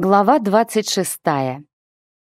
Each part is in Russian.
Глава 26.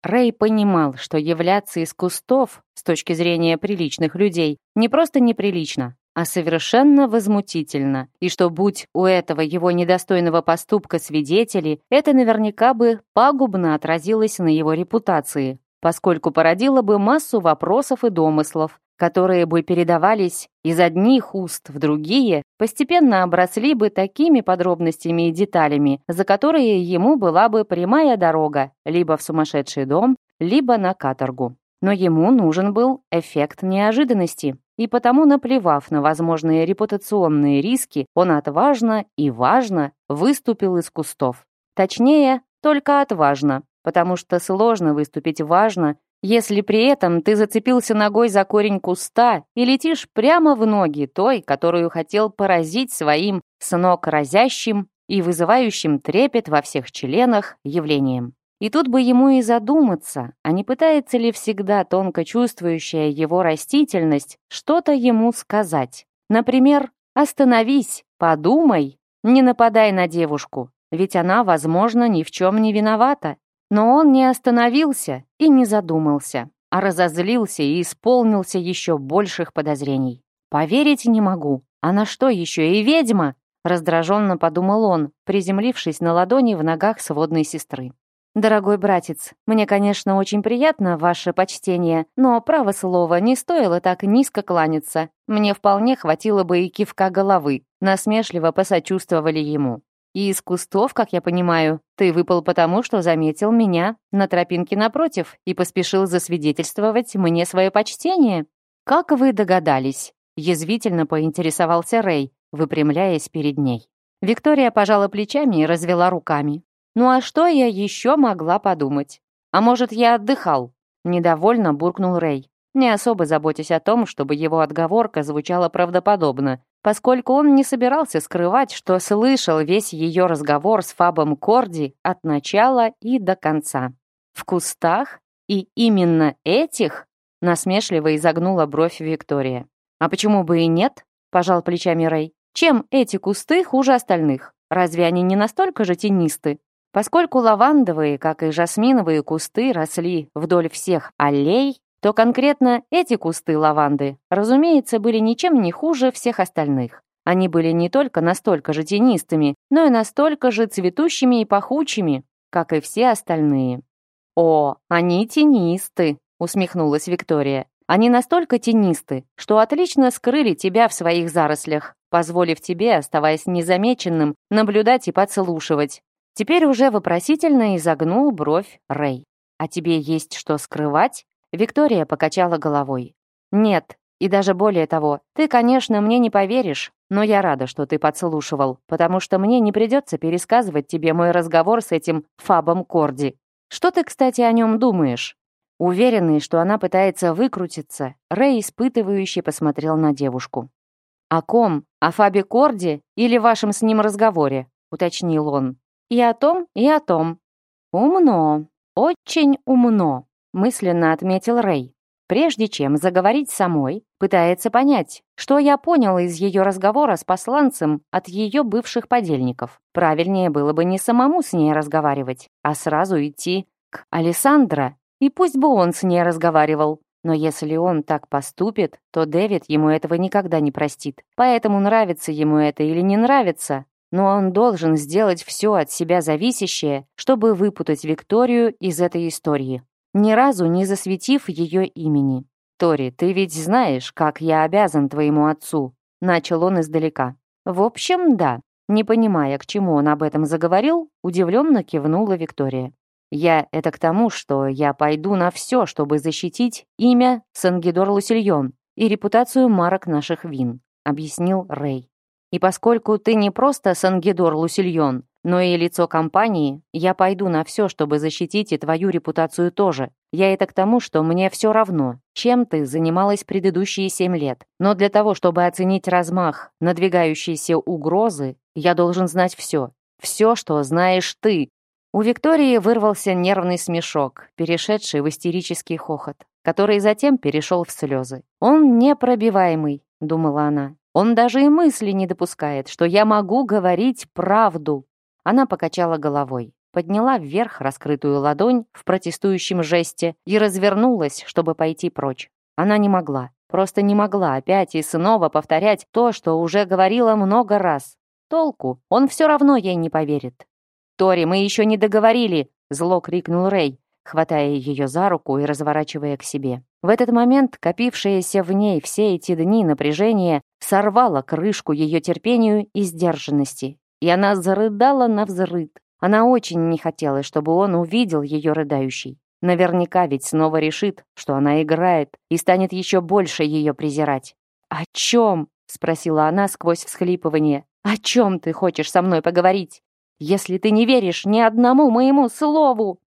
Рэй понимал, что являться из кустов, с точки зрения приличных людей, не просто неприлично, а совершенно возмутительно, и что, будь у этого его недостойного поступка свидетели, это наверняка бы пагубно отразилось на его репутации, поскольку породило бы массу вопросов и домыслов, которые бы передавались из одних уст в другие, постепенно обросли бы такими подробностями и деталями, за которые ему была бы прямая дорога либо в сумасшедший дом, либо на каторгу. Но ему нужен был эффект неожиданности, и потому, наплевав на возможные репутационные риски, он отважно и важно выступил из кустов. Точнее, только отважно, потому что сложно выступить важно если при этом ты зацепился ногой за корень куста и летишь прямо в ноги той, которую хотел поразить своим с ног разящим и вызывающим трепет во всех членах явлением. И тут бы ему и задуматься, а не пытается ли всегда тонко чувствующая его растительность что-то ему сказать. Например, «Остановись, подумай, не нападай на девушку, ведь она, возможно, ни в чем не виновата, но он не остановился и не задумался, а разозлился и исполнился еще больших подозрений. «Поверить не могу. А на что, еще и ведьма?» раздраженно подумал он, приземлившись на ладони в ногах сводной сестры. «Дорогой братец, мне, конечно, очень приятно ваше почтение, но, право слово, не стоило так низко кланяться. Мне вполне хватило бы и кивка головы», насмешливо посочувствовали ему и из кустов, как я понимаю, ты выпал потому, что заметил меня на тропинке напротив и поспешил засвидетельствовать мне свое почтение. Как вы догадались?» Язвительно поинтересовался Рэй, выпрямляясь перед ней. Виктория пожала плечами и развела руками. «Ну а что я еще могла подумать? А может, я отдыхал?» Недовольно буркнул Рэй, не особо заботясь о том, чтобы его отговорка звучала правдоподобно, поскольку он не собирался скрывать, что слышал весь ее разговор с Фабом Корди от начала и до конца. В кустах и именно этих насмешливо изогнула бровь Виктория. «А почему бы и нет?» — пожал плечами Рэй. «Чем эти кусты хуже остальных? Разве они не настолько же тенисты?» Поскольку лавандовые, как и жасминовые кусты, росли вдоль всех аллей, то конкретно эти кусты лаванды, разумеется, были ничем не хуже всех остальных. Они были не только настолько же тенистыми, но и настолько же цветущими и пахучими, как и все остальные. «О, они тенисты!» — усмехнулась Виктория. «Они настолько тенисты, что отлично скрыли тебя в своих зарослях, позволив тебе, оставаясь незамеченным, наблюдать и подслушивать». Теперь уже вопросительно изогнул бровь Рэй. «А тебе есть что скрывать?» Виктория покачала головой. «Нет, и даже более того, ты, конечно, мне не поверишь, но я рада, что ты подслушивал, потому что мне не придется пересказывать тебе мой разговор с этим Фабом Корди. Что ты, кстати, о нем думаешь?» Уверенный, что она пытается выкрутиться, Рэй испытывающий посмотрел на девушку. «О ком? О Фабе Корди или вашем с ним разговоре?» — уточнил он. «И о том, и о том». «Умно, очень умно», мысленно отметил Рэй. Прежде чем заговорить самой, пытается понять, что я понял из ее разговора с посланцем от ее бывших подельников. Правильнее было бы не самому с ней разговаривать, а сразу идти к Алессандро, и пусть бы он с ней разговаривал. Но если он так поступит, то Дэвид ему этого никогда не простит. Поэтому нравится ему это или не нравится, но он должен сделать все от себя зависящее, чтобы выпутать Викторию из этой истории ни разу не засветив ее имени. «Тори, ты ведь знаешь, как я обязан твоему отцу», — начал он издалека. «В общем, да». Не понимая, к чему он об этом заговорил, удивленно кивнула Виктория. «Я — это к тому, что я пойду на все, чтобы защитить имя Сангидор Лусильон и репутацию марок наших вин», — объяснил Рэй. «И поскольку ты не просто Сангидор Лусильон, но и лицо компании, я пойду на все, чтобы защитить и твою репутацию тоже. Я это к тому, что мне все равно, чем ты занималась предыдущие семь лет. Но для того, чтобы оценить размах надвигающейся угрозы, я должен знать все. Все, что знаешь ты. У Виктории вырвался нервный смешок, перешедший в истерический хохот, который затем перешел в слезы. «Он непробиваемый», — думала она. «Он даже и мысли не допускает, что я могу говорить правду». Она покачала головой, подняла вверх раскрытую ладонь в протестующем жесте и развернулась, чтобы пойти прочь. Она не могла, просто не могла опять и снова повторять то, что уже говорила много раз. Толку, он все равно ей не поверит. «Тори, мы еще не договорили!» — зло крикнул Рэй, хватая ее за руку и разворачивая к себе. В этот момент копившееся в ней все эти дни напряжение сорвало крышку ее терпению и сдержанности, и она зарыдала на взрыд. Она очень не хотела, чтобы он увидел ее рыдающей. Наверняка ведь снова решит, что она играет, и станет еще больше ее презирать. «О чем?» — спросила она сквозь всхлипывание. «О чем ты хочешь со мной поговорить? Если ты не веришь ни одному моему слову!»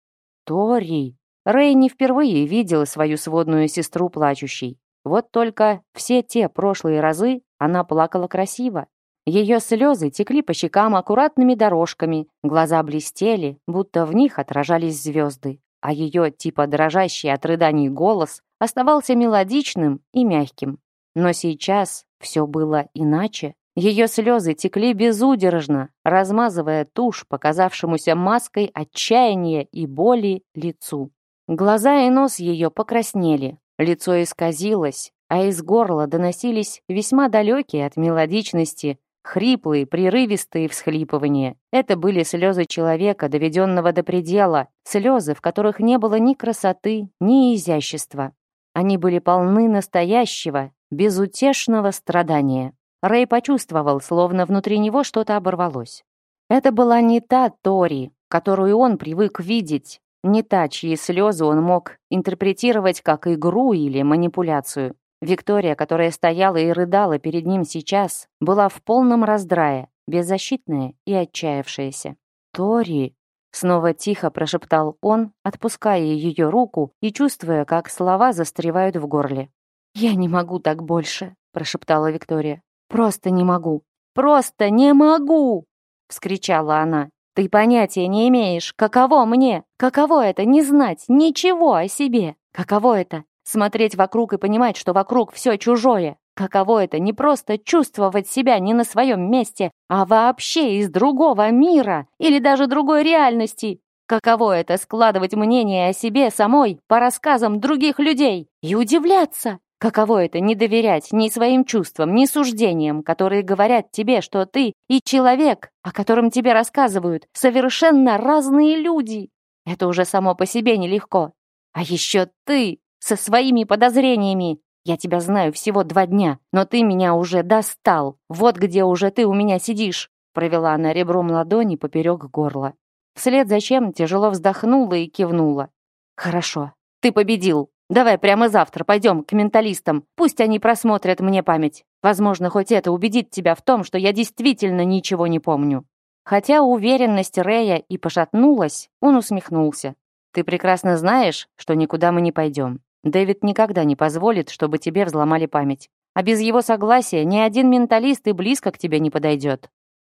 «Тори!» Рэй не впервые видела свою сводную сестру плачущей. Вот только все те прошлые разы она плакала красиво, ее слезы текли по щекам аккуратными дорожками, глаза блестели, будто в них отражались звезды, а ее типа дрожащий от рыданий голос оставался мелодичным и мягким. Но сейчас все было иначе. Ее слезы текли безудержно, размазывая тушь, показавшемуся маской отчаяния и боли лицу. Глаза и нос ее покраснели, лицо исказилось, а из горла доносились весьма далекие от мелодичности Хриплые, прерывистые всхлипывания. Это были слезы человека, доведенного до предела, слезы, в которых не было ни красоты, ни изящества. Они были полны настоящего, безутешного страдания. Рэй почувствовал, словно внутри него что-то оборвалось. Это была не та Тори, которую он привык видеть, не та, чьи слезы он мог интерпретировать как игру или манипуляцию. Виктория, которая стояла и рыдала перед ним сейчас, была в полном раздрае, беззащитная и отчаявшаяся. «Тори!» — снова тихо прошептал он, отпуская ее руку и чувствуя, как слова застревают в горле. «Я не могу так больше!» — прошептала Виктория. «Просто не могу! Просто не могу!» — вскричала она. «Ты понятия не имеешь, каково мне! Каково это не знать ничего о себе! Каково это смотреть вокруг и понимать, что вокруг все чужое. Каково это не просто чувствовать себя не на своем месте, а вообще из другого мира или даже другой реальности? Каково это складывать мнение о себе самой по рассказам других людей и удивляться? Каково это не доверять ни своим чувствам, ни суждениям, которые говорят тебе, что ты и человек, о котором тебе рассказывают, совершенно разные люди? Это уже само по себе нелегко. А еще ты со своими подозрениями. Я тебя знаю всего два дня, но ты меня уже достал. Вот где уже ты у меня сидишь», — провела она ребром ладони поперек горла. Вслед зачем тяжело вздохнула и кивнула. «Хорошо, ты победил. Давай прямо завтра пойдем к менталистам. Пусть они просмотрят мне память. Возможно, хоть это убедит тебя в том, что я действительно ничего не помню». Хотя уверенность Рея и пошатнулась, он усмехнулся. «Ты прекрасно знаешь, что никуда мы не пойдем. Дэвид никогда не позволит, чтобы тебе взломали память. А без его согласия ни один менталист и близко к тебе не подойдет».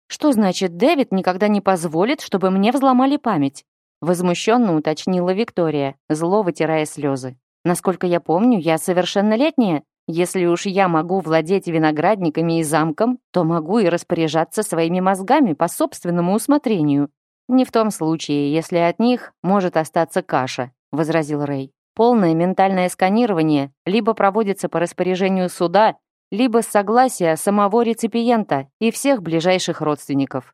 «Что значит, Дэвид никогда не позволит, чтобы мне взломали память?» Возмущенно уточнила Виктория, зло вытирая слезы. «Насколько я помню, я совершеннолетняя. Если уж я могу владеть виноградниками и замком, то могу и распоряжаться своими мозгами по собственному усмотрению. Не в том случае, если от них может остаться каша», — возразил Рэй. Полное ментальное сканирование либо проводится по распоряжению суда, либо с согласия самого реципиента и всех ближайших родственников.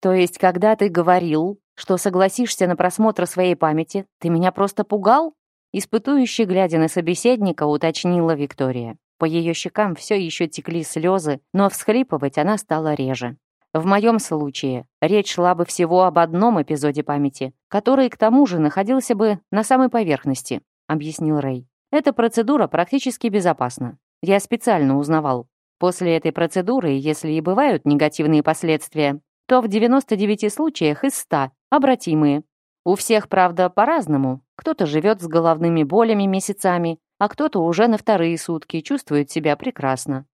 То есть, когда ты говорил, что согласишься на просмотр своей памяти, ты меня просто пугал? Испытующий глядя на собеседника, уточнила Виктория. По ее щекам все еще текли слезы, но всхлипывать она стала реже. В моем случае речь шла бы всего об одном эпизоде памяти, который к тому же находился бы на самой поверхности. — объяснил Рэй. «Эта процедура практически безопасна. Я специально узнавал. После этой процедуры, если и бывают негативные последствия, то в 99 случаях из 100 обратимые. У всех, правда, по-разному. Кто-то живет с головными болями месяцами, а кто-то уже на вторые сутки чувствует себя прекрасно.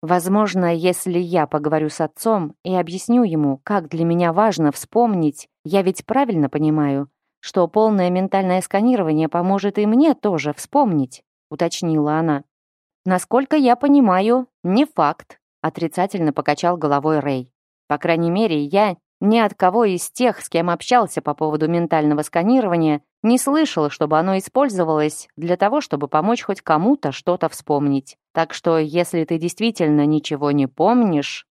Возможно, если я поговорю с отцом и объясню ему, как для меня важно вспомнить, я ведь правильно понимаю, что полное ментальное сканирование поможет и мне тоже вспомнить», — уточнила она. «Насколько я понимаю, не факт», — отрицательно покачал головой Рэй. «По крайней мере, я ни от кого из тех, с кем общался по поводу ментального сканирования, не слышал, чтобы оно использовалось для того, чтобы помочь хоть кому-то что-то вспомнить. Так что, если ты действительно ничего не помнишь...»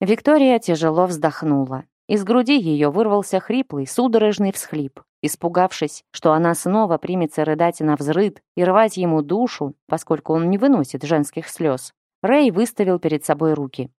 Виктория тяжело вздохнула. Из груди ее вырвался хриплый, судорожный всхлип. Испугавшись, что она снова примется рыдать на взрыд и рвать ему душу, поскольку он не выносит женских слез, Рэй выставил перед собой руки.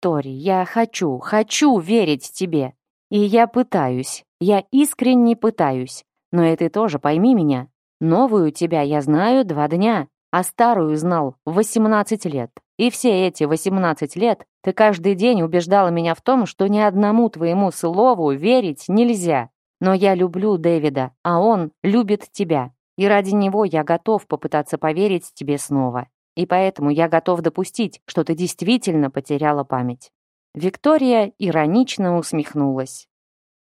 «Тори, я хочу, хочу верить тебе. И я пытаюсь, я искренне пытаюсь. Но и ты тоже пойми меня. Новую тебя я знаю два дня, а старую знал 18 лет. И все эти 18 лет ты каждый день убеждала меня в том, что ни одному твоему слову верить нельзя. Но я люблю Дэвида, а он любит тебя. И ради него я готов попытаться поверить тебе снова. И поэтому я готов допустить, что ты действительно потеряла память». Виктория иронично усмехнулась.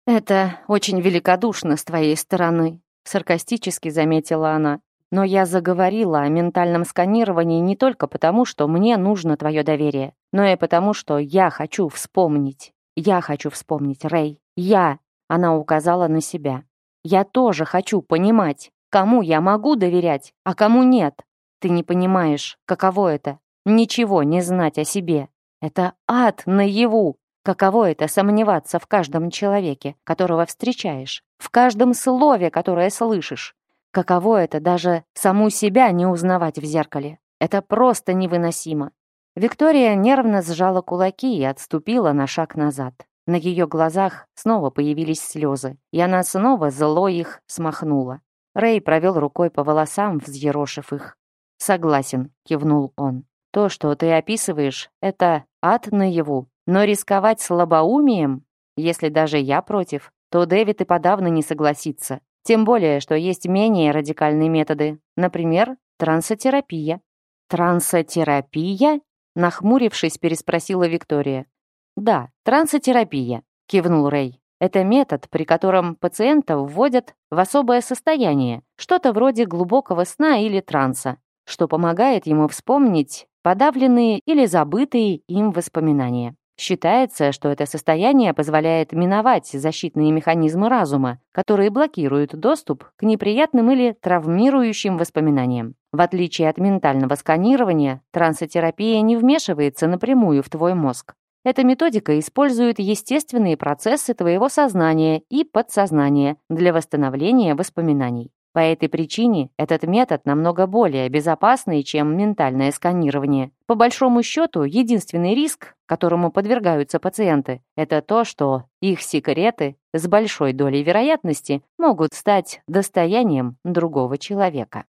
«Это очень великодушно с твоей стороны», — саркастически заметила она. «Но я заговорила о ментальном сканировании не только потому, что мне нужно твое доверие, но и потому, что я хочу вспомнить. Я хочу вспомнить, Рэй. Я она указала на себя. «Я тоже хочу понимать, кому я могу доверять, а кому нет. Ты не понимаешь, каково это — ничего не знать о себе. Это ад наяву. Каково это — сомневаться в каждом человеке, которого встречаешь, в каждом слове, которое слышишь. Каково это даже саму себя не узнавать в зеркале. Это просто невыносимо. Виктория нервно сжала кулаки и отступила на шаг назад. На ее глазах снова появились слезы, и она снова зло их смахнула. Рэй провел рукой по волосам, взъерошив их. «Согласен», — кивнул он. «То, что ты описываешь, это ад наяву. Но рисковать слабоумием, если даже я против, то Дэвид и подавно не согласится. Тем более, что есть менее радикальные методы. Например, трансотерапия». «Трансотерапия?» Нахмурившись, переспросила Виктория. «Да, трансотерапия», — кивнул Рэй. «Это метод, при котором пациента вводят в особое состояние, что-то вроде глубокого сна или транса, что помогает ему вспомнить подавленные или забытые им воспоминания. Считается, что это состояние позволяет миновать защитные механизмы разума, которые блокируют доступ к неприятным или травмирующим воспоминаниям. В отличие от ментального сканирования, трансотерапия не вмешивается напрямую в твой мозг. Эта методика использует естественные процессы твоего сознания и подсознания для восстановления воспоминаний. По этой причине этот метод намного более безопасный, чем ментальное сканирование. По большому счету, единственный риск, которому подвергаются пациенты, это то, что их секреты с большой долей вероятности могут стать достоянием другого человека.